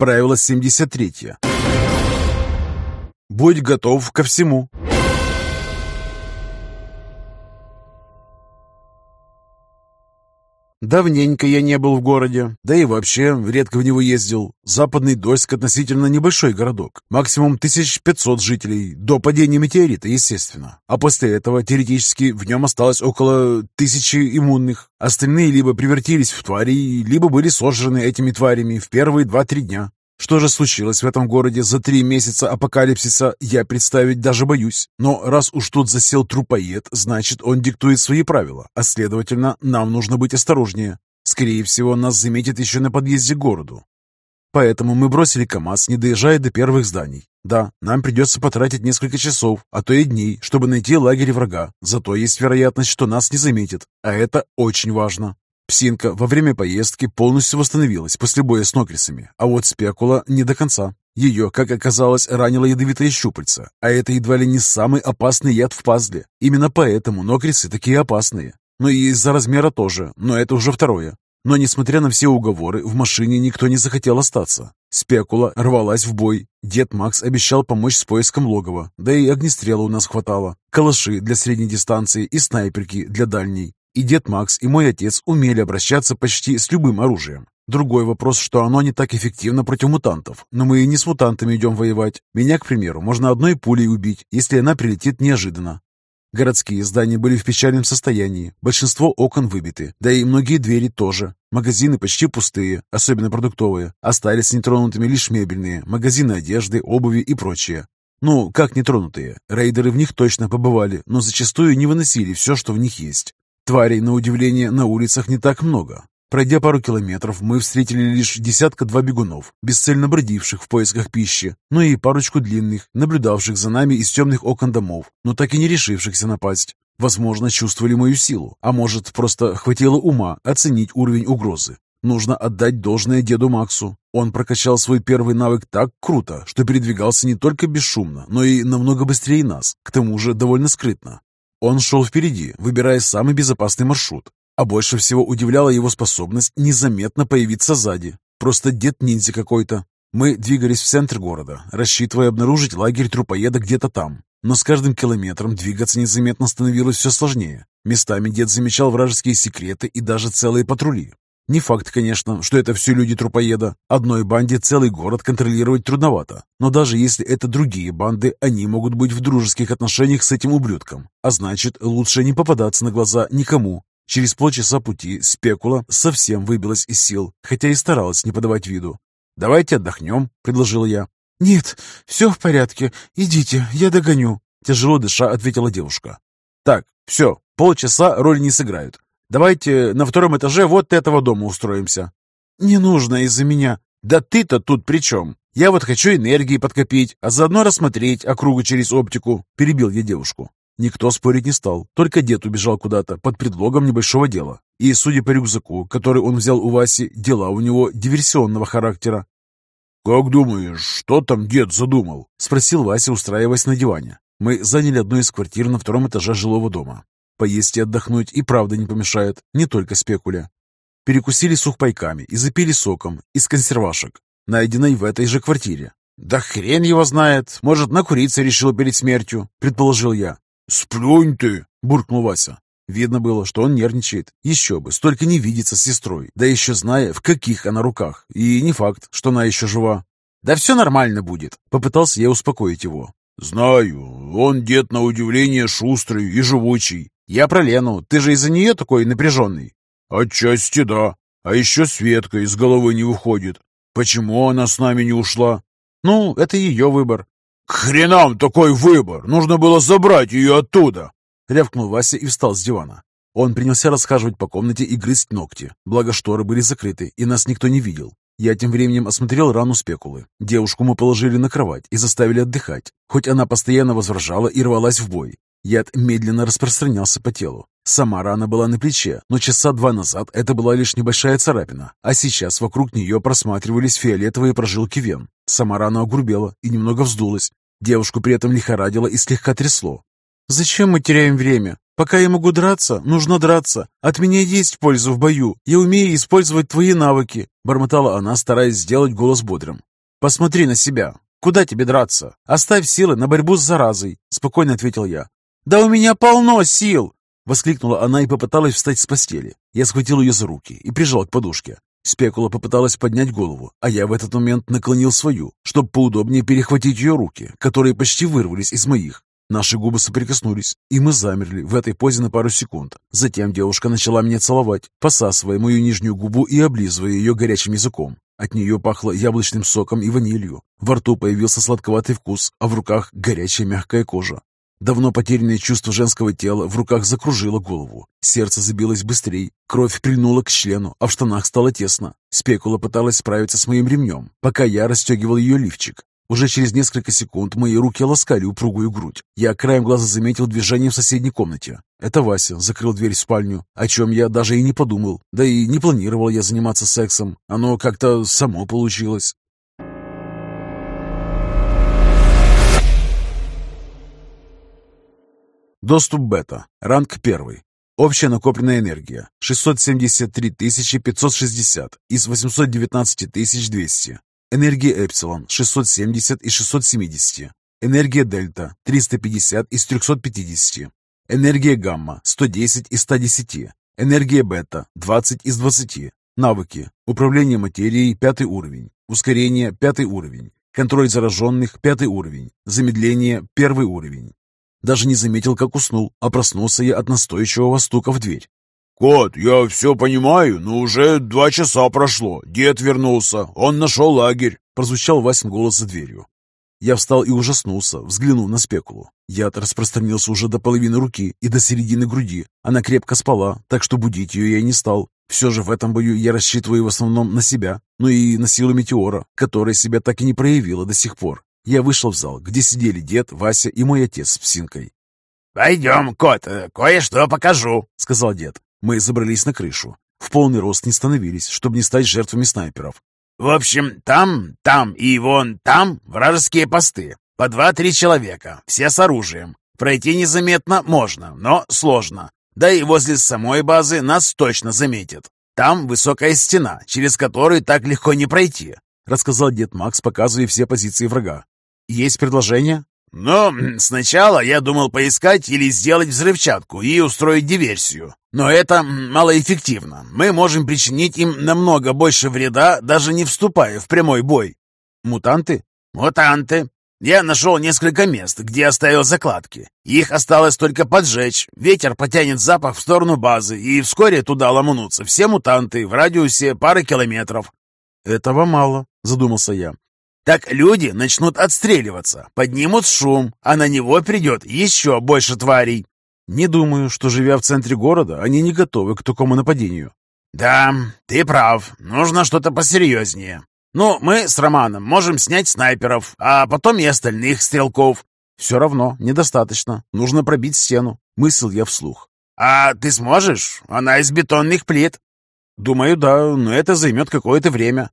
Правило 73. Будь готов ко всему. Давненько я не был в городе, да и вообще редко в него ездил. Западный Дольск относительно небольшой городок, максимум 1500 жителей, до падения метеорита, естественно. А после этого, теоретически, в нем осталось около тысячи иммунных. Остальные либо превратились в твари, либо были сожжены этими тварями в первые 2-3 дня. Что же случилось в этом городе за три месяца апокалипсиса, я представить даже боюсь. Но раз уж тут засел трупоед, значит, он диктует свои правила, а следовательно, нам нужно быть осторожнее. Скорее всего, нас заметят еще на подъезде к городу. Поэтому мы бросили КАМАЗ, не доезжая до первых зданий. Да, нам придется потратить несколько часов, а то и дней, чтобы найти лагерь врага. Зато есть вероятность, что нас не заметят. А это очень важно. Псинка во время поездки полностью восстановилась после боя с нокрисами, а вот спекула не до конца. Ее, как оказалось, ранило ядовитое щупальце, а это едва ли не самый опасный яд в пазле. Именно поэтому нокрисы такие опасные. Ну и из-за размера тоже, но это уже второе. Но, несмотря на все уговоры, в машине никто не захотел остаться. Спекула рвалась в бой. Дед Макс обещал помочь с поиском логова, да и огнестрела у нас хватало. Калаши для средней дистанции и снайперки для дальней. И дед Макс, и мой отец умели обращаться почти с любым оружием. Другой вопрос, что оно не так эффективно против мутантов. Но мы и не с мутантами идем воевать. Меня, к примеру, можно одной пулей убить, если она прилетит неожиданно. Городские здания были в печальном состоянии. Большинство окон выбиты, да и многие двери тоже. Магазины почти пустые, особенно продуктовые. Остались нетронутыми лишь мебельные, магазины одежды, обуви и прочее. Ну, как нетронутые? Рейдеры в них точно побывали, но зачастую не выносили все, что в них есть. Тварей, на удивление, на улицах не так много. Пройдя пару километров, мы встретили лишь десятка-два бегунов, бесцельно бродивших в поисках пищи, ну и парочку длинных, наблюдавших за нами из темных окон домов, но так и не решившихся напасть. Возможно, чувствовали мою силу, а может, просто хватило ума оценить уровень угрозы. Нужно отдать должное деду Максу. Он прокачал свой первый навык так круто, что передвигался не только бесшумно, но и намного быстрее нас, к тому же довольно скрытно. Он шел впереди, выбирая самый безопасный маршрут. А больше всего удивляла его способность незаметно появиться сзади. Просто дед-ниндзя какой-то. Мы двигались в центр города, рассчитывая обнаружить лагерь трупоеда где-то там. Но с каждым километром двигаться незаметно становилось все сложнее. Местами дед замечал вражеские секреты и даже целые патрули. Не факт, конечно, что это все люди трупоеда. Одной банде целый город контролировать трудновато. Но даже если это другие банды, они могут быть в дружеских отношениях с этим ублюдком. А значит, лучше не попадаться на глаза никому. Через полчаса пути спекула совсем выбилась из сил, хотя и старалась не подавать виду. «Давайте отдохнем», — предложил я. «Нет, все в порядке. Идите, я догоню», — тяжело дыша ответила девушка. «Так, все, полчаса роли не сыграют. Давайте на втором этаже вот этого дома устроимся». «Не нужно из-за меня». «Да ты-то тут при чем? Я вот хочу энергии подкопить, а заодно рассмотреть округу через оптику», — перебил я девушку. Никто спорить не стал, только дед убежал куда-то под предлогом небольшого дела. И, судя по рюкзаку, который он взял у Васи, дела у него диверсионного характера. «Как думаешь, что там дед задумал?» — спросил Вася, устраиваясь на диване. Мы заняли одну из квартир на втором этаже жилого дома. Поесть и отдохнуть и правда не помешает, не только спекуля. Перекусили сухпайками и запили соком из консервашек, найденной в этой же квартире. «Да хрен его знает, может, накуриться решил перед смертью», — предположил я. «Сплюнь ты!» — буркнул Вася. Видно было, что он нервничает. Еще бы, столько не видится с сестрой, да еще зная, в каких она руках. И не факт, что она еще жива. «Да все нормально будет», — попытался я успокоить его. «Знаю, он дед на удивление шустрый и живучий. «Я про Лену. Ты же из-за нее такой напряженный?» «Отчасти да. А еще Светка из головы не выходит. Почему она с нами не ушла?» «Ну, это ее выбор». «К хренам такой выбор! Нужно было забрать ее оттуда!» Рявкнул Вася и встал с дивана. Он принялся расхаживать по комнате и грызть ногти. Благо шторы были закрыты, и нас никто не видел. Я тем временем осмотрел рану спекулы. Девушку мы положили на кровать и заставили отдыхать, хоть она постоянно возражала и рвалась в бой. Яд медленно распространялся по телу. Сама рана была на плече, но часа два назад это была лишь небольшая царапина, а сейчас вокруг нее просматривались фиолетовые прожилки вен. Сама рана огрубела и немного вздулась. Девушку при этом лихорадило и слегка трясло. «Зачем мы теряем время? Пока я могу драться, нужно драться. От меня есть польза в бою. Я умею использовать твои навыки», — бормотала она, стараясь сделать голос бодрым. «Посмотри на себя. Куда тебе драться? Оставь силы на борьбу с заразой», — спокойно ответил я. «Да у меня полно сил!» Воскликнула она и попыталась встать с постели. Я схватил ее за руки и прижал к подушке. Спекула попыталась поднять голову, а я в этот момент наклонил свою, чтобы поудобнее перехватить ее руки, которые почти вырвались из моих. Наши губы соприкоснулись, и мы замерли в этой позе на пару секунд. Затем девушка начала меня целовать, посасывая мою нижнюю губу и облизывая ее горячим языком. От нее пахло яблочным соком и ванилью. Во рту появился сладковатый вкус, а в руках горячая мягкая кожа. Давно потерянное чувство женского тела в руках закружило голову. Сердце забилось быстрее, кровь прильнула к члену, а в штанах стало тесно. Спекула пыталась справиться с моим ремнем, пока я расстегивал ее лифчик. Уже через несколько секунд мои руки ласкали упругую грудь. Я краем глаза заметил движение в соседней комнате. Это Вася закрыл дверь в спальню, о чем я даже и не подумал. Да и не планировал я заниматься сексом. Оно как-то само получилось. Доступ бета. Ранг 1. Общая накопленная энергия 673 560 из 819 200. Энергия Эпсилон 670 из 670. Энергия Дельта 350 из 350. Энергия Гамма 110 из 110. Энергия Бета 20 из 20. Навыки. Управление материей 5 уровень. Ускорение 5 уровень. Контроль зараженных 5 уровень. Замедление 1 уровень. Даже не заметил, как уснул, а проснулся я от настойчивого стука в дверь. «Кот, я все понимаю, но уже два часа прошло. Дед вернулся, он нашел лагерь», — прозвучал Васин голос за дверью. Я встал и ужаснулся, взглянув на спекулу. Яд распространился уже до половины руки и до середины груди. Она крепко спала, так что будить ее я не стал. Все же в этом бою я рассчитываю в основном на себя, ну и на силу метеора, которая себя так и не проявила до сих пор. Я вышел в зал, где сидели дед, Вася и мой отец с псинкой. «Пойдем, кот, кое-что покажу», — сказал дед. Мы забрались на крышу. В полный рост не становились, чтобы не стать жертвами снайперов. «В общем, там, там и вон там вражеские посты. По два-три человека, все с оружием. Пройти незаметно можно, но сложно. Да и возле самой базы нас точно заметят. Там высокая стена, через которую так легко не пройти», — рассказал дед Макс, показывая все позиции врага. Есть предложение?» «Ну, сначала я думал поискать или сделать взрывчатку и устроить диверсию. Но это малоэффективно. Мы можем причинить им намного больше вреда, даже не вступая в прямой бой». «Мутанты?» «Мутанты. Я нашел несколько мест, где оставил закладки. Их осталось только поджечь. Ветер потянет запах в сторону базы, и вскоре туда ломанутся все мутанты в радиусе пары километров». «Этого мало», — задумался я. Так люди начнут отстреливаться, поднимут шум, а на него придет еще больше тварей. Не думаю, что, живя в центре города, они не готовы к такому нападению. Да, ты прав. Нужно что-то посерьезнее. Ну, мы с Романом можем снять снайперов, а потом и остальных стрелков. Все равно недостаточно. Нужно пробить стену. Мыслил я вслух. А ты сможешь? Она из бетонных плит. Думаю, да, но это займет какое-то время.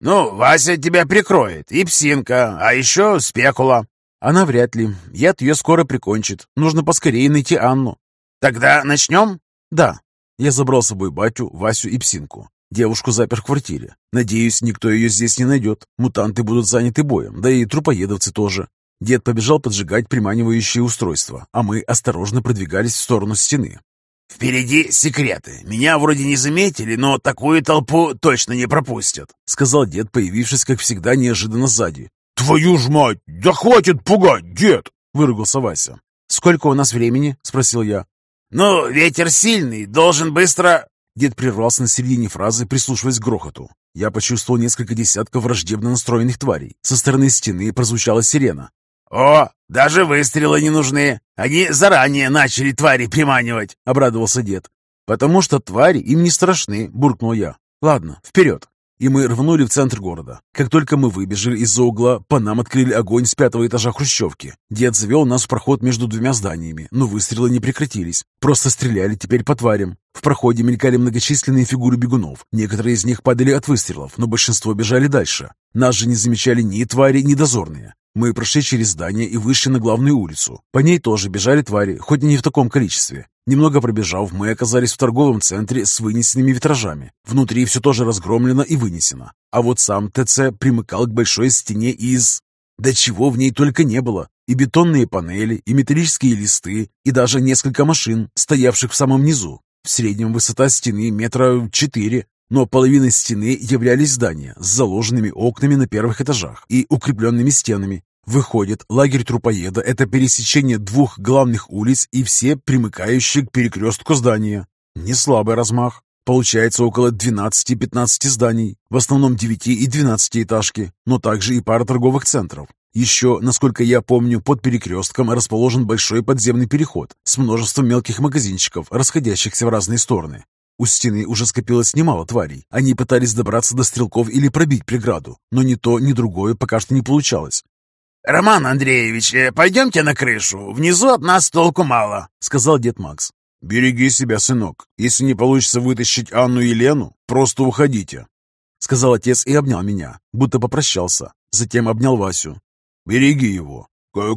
«Ну, Вася тебя прикроет, и псинка, а еще спекула». «Она вряд ли. Яд ее скоро прикончит. Нужно поскорее найти Анну». «Тогда начнем?» «Да». Я забрал с собой батю, Васю и псинку. Девушку запер в квартире. Надеюсь, никто ее здесь не найдет. Мутанты будут заняты боем, да и трупоедовцы тоже. Дед побежал поджигать приманивающие устройства, а мы осторожно продвигались в сторону стены. «Впереди секреты. Меня вроде не заметили, но такую толпу точно не пропустят», — сказал дед, появившись, как всегда, неожиданно сзади. «Твою ж мать! Да хватит пугать, дед!» — выругался Вася. «Сколько у нас времени?» — спросил я. «Ну, ветер сильный, должен быстро...» Дед прервался на середине фразы, прислушиваясь к грохоту. Я почувствовал несколько десятков враждебно настроенных тварей. Со стороны стены прозвучала сирена. «О, даже выстрелы не нужны. Они заранее начали твари приманивать», — обрадовался дед. «Потому что твари им не страшны», — буркнул я. «Ладно, вперед!» И мы рванули в центр города. Как только мы выбежали из-за угла, по нам открыли огонь с пятого этажа хрущевки. Дед завел нас в проход между двумя зданиями, но выстрелы не прекратились. Просто стреляли теперь по тварям. В проходе мелькали многочисленные фигуры бегунов. Некоторые из них падали от выстрелов, но большинство бежали дальше. Нас же не замечали ни твари, ни дозорные. Мы прошли через здание и вышли на главную улицу. По ней тоже бежали твари, хоть и не в таком количестве. Немного пробежав, мы оказались в торговом центре с вынесенными витражами. Внутри все тоже разгромлено и вынесено. А вот сам ТЦ примыкал к большой стене из... Да чего в ней только не было. И бетонные панели, и металлические листы, и даже несколько машин, стоявших в самом низу. В среднем высота стены метра четыре, но половиной стены являлись здания с заложенными окнами на первых этажах и укрепленными стенами. Выходит, лагерь трупоеда – это пересечение двух главных улиц и все примыкающие к перекрестку здания. Не слабый размах. Получается около 12-15 зданий, в основном 9 и 12 этажки, но также и пара торговых центров. Еще, насколько я помню, под перекрестком расположен большой подземный переход с множеством мелких магазинчиков, расходящихся в разные стороны. У стены уже скопилось немало тварей. Они пытались добраться до стрелков или пробить преграду, но ни то, ни другое пока что не получалось. «Роман Андреевич, э, пойдемте на крышу. Внизу от нас толку мало», — сказал дед Макс. «Береги себя, сынок. Если не получится вытащить Анну и Лену, просто уходите», — сказал отец и обнял меня, будто попрощался. Затем обнял Васю. «Береги его».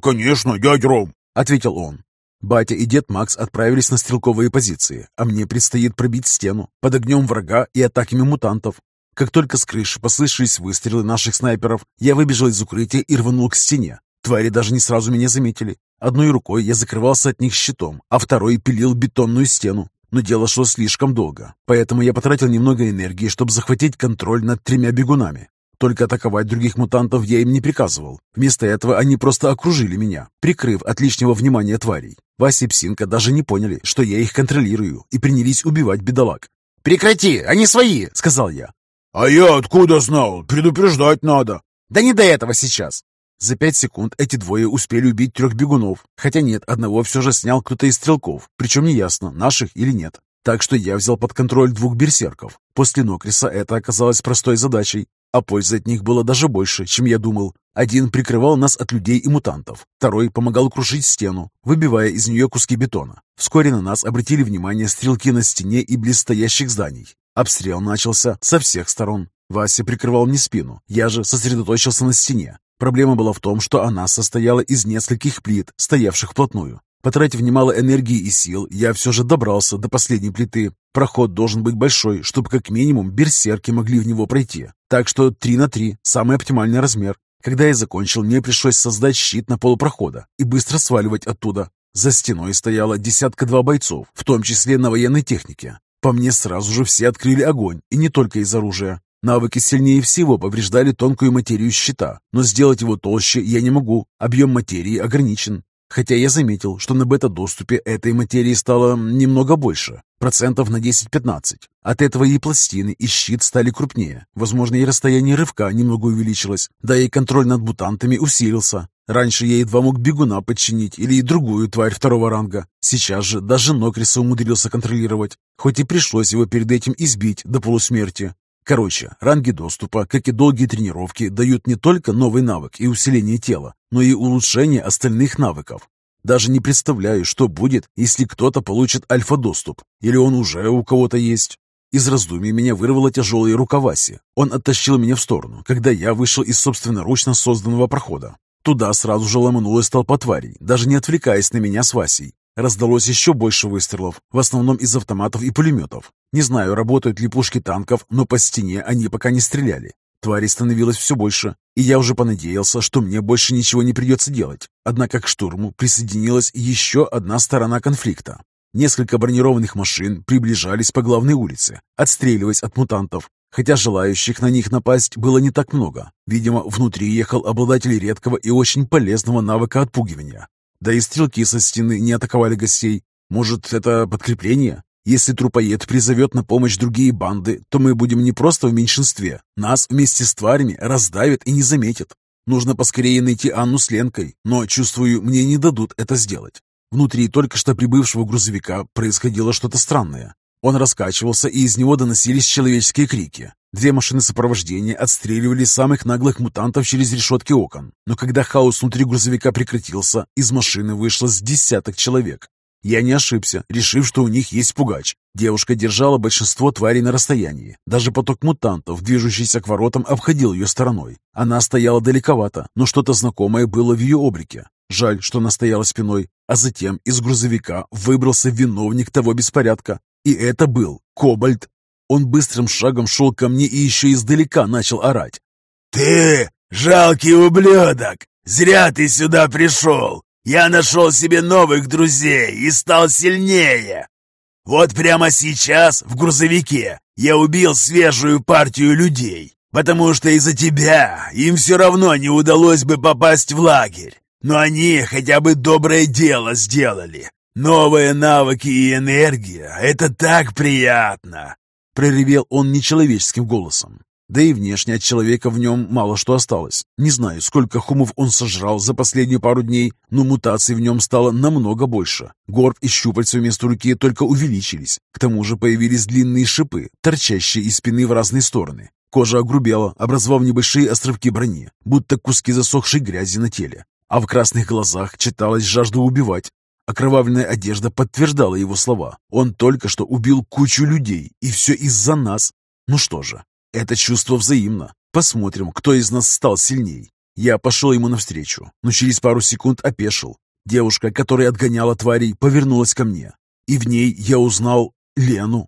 «Конечно, дядь Ром», — ответил он. Батя и дед Макс отправились на стрелковые позиции, а мне предстоит пробить стену под огнем врага и атаками мутантов. Как только с крыши послышались выстрелы наших снайперов, я выбежал из укрытия и рванул к стене. Твари даже не сразу меня заметили. Одной рукой я закрывался от них щитом, а второй пилил бетонную стену. Но дело шло слишком долго, поэтому я потратил немного энергии, чтобы захватить контроль над тремя бегунами. Только атаковать других мутантов я им не приказывал. Вместо этого они просто окружили меня, прикрыв от лишнего внимания тварей. Вася и Псинка даже не поняли, что я их контролирую, и принялись убивать бедолаг. «Прекрати, они свои!» — сказал я. «А я откуда знал? Предупреждать надо!» «Да не до этого сейчас!» За пять секунд эти двое успели убить трех бегунов, хотя нет, одного все же снял кто-то из стрелков, причем неясно, наших или нет. Так что я взял под контроль двух берсерков. После Нокриса это оказалось простой задачей. А пользы от них было даже больше, чем я думал. Один прикрывал нас от людей и мутантов, второй помогал крушить стену, выбивая из нее куски бетона. Вскоре на нас обратили внимание стрелки на стене и близстоящих зданий. Обстрел начался со всех сторон. Вася прикрывал мне спину, я же сосредоточился на стене. Проблема была в том, что она состояла из нескольких плит, стоявших вплотную. Потратив немало энергии и сил, я все же добрался до последней плиты. Проход должен быть большой, чтобы как минимум берсерки могли в него пройти. Так что 3 на 3 – самый оптимальный размер. Когда я закончил, мне пришлось создать щит на полупрохода и быстро сваливать оттуда. За стеной стояло десятка-два бойцов, в том числе на военной технике. По мне сразу же все открыли огонь, и не только из оружия. Навыки сильнее всего повреждали тонкую материю щита, но сделать его толще я не могу, объем материи ограничен. Хотя я заметил, что на бета-доступе этой материи стало немного больше, процентов на 10-15. От этого и пластины, и щит стали крупнее. Возможно, и расстояние рывка немного увеличилось, да и контроль над мутантами усилился. Раньше я едва мог бегуна подчинить или другую тварь второго ранга. Сейчас же даже Нокриса умудрился контролировать, хоть и пришлось его перед этим избить до полусмерти. Короче, ранги доступа, как и долгие тренировки, дают не только новый навык и усиление тела, но и улучшение остальных навыков. Даже не представляю, что будет, если кто-то получит альфа-доступ, или он уже у кого-то есть. Из раздумий меня вырвало тяжелые рукаваси. Он оттащил меня в сторону, когда я вышел из собственноручно созданного прохода. Туда сразу же ломанулась толпа тварей, даже не отвлекаясь на меня с Васей. Раздалось еще больше выстрелов, в основном из автоматов и пулеметов. Не знаю, работают ли пушки танков, но по стене они пока не стреляли. Тварей становилось все больше, и я уже понадеялся, что мне больше ничего не придется делать. Однако к штурму присоединилась еще одна сторона конфликта. Несколько бронированных машин приближались по главной улице, отстреливаясь от мутантов, хотя желающих на них напасть было не так много. Видимо, внутри ехал обладатель редкого и очень полезного навыка отпугивания. Да и стрелки со стены не атаковали гостей. Может, это подкрепление? Если трупоед призовет на помощь другие банды, то мы будем не просто в меньшинстве. Нас вместе с тварями раздавят и не заметят. Нужно поскорее найти Анну с Ленкой, но, чувствую, мне не дадут это сделать. Внутри только что прибывшего грузовика происходило что-то странное. Он раскачивался, и из него доносились человеческие крики. Две машины сопровождения отстреливали самых наглых мутантов через решетки окон. Но когда хаос внутри грузовика прекратился, из машины вышло с десяток человек. Я не ошибся, решив, что у них есть пугач. Девушка держала большинство тварей на расстоянии. Даже поток мутантов, движущийся к воротам, обходил ее стороной. Она стояла далековато, но что-то знакомое было в ее облике. Жаль, что она стояла спиной. А затем из грузовика выбрался виновник того беспорядка. И это был Кобальт. Он быстрым шагом шел ко мне и еще издалека начал орать. «Ты, жалкий ублюдок! Зря ты сюда пришел! Я нашел себе новых друзей и стал сильнее! Вот прямо сейчас, в грузовике, я убил свежую партию людей, потому что из-за тебя им все равно не удалось бы попасть в лагерь. Но они хотя бы доброе дело сделали. Новые навыки и энергия — это так приятно!» Проревел он нечеловеческим голосом. Да и внешне от человека в нем мало что осталось. Не знаю, сколько хумов он сожрал за последние пару дней, но мутаций в нем стало намного больше. Горб и щупальца вместо руки только увеличились. К тому же появились длинные шипы, торчащие из спины в разные стороны. Кожа огрубела, образовав небольшие островки брони, будто куски засохшей грязи на теле. А в красных глазах читалась жажда убивать. Окровавленная одежда подтверждала его слова. Он только что убил кучу людей, и все из-за нас. Ну что же, это чувство взаимно. Посмотрим, кто из нас стал сильней. Я пошел ему навстречу, но через пару секунд опешил. Девушка, которая отгоняла тварей, повернулась ко мне. И в ней я узнал Лену.